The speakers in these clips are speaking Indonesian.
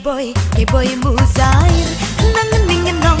boy, hey boy mu zair, nangan mingan nong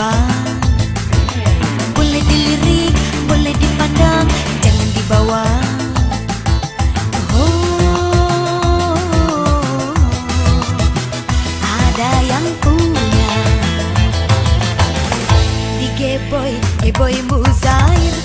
Boy, Boleh dilirik, boleh dipandang, jangan dibawa. Oh, Ada yang punya. Di Muzair